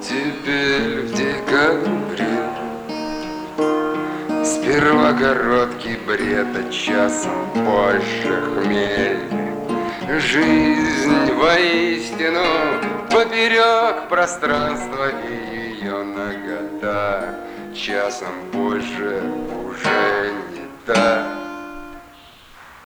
Теперь в декабре Сперва короткий бред, а часом позже хмель Жизнь воистину поперек пространства И ее нагота часом позже.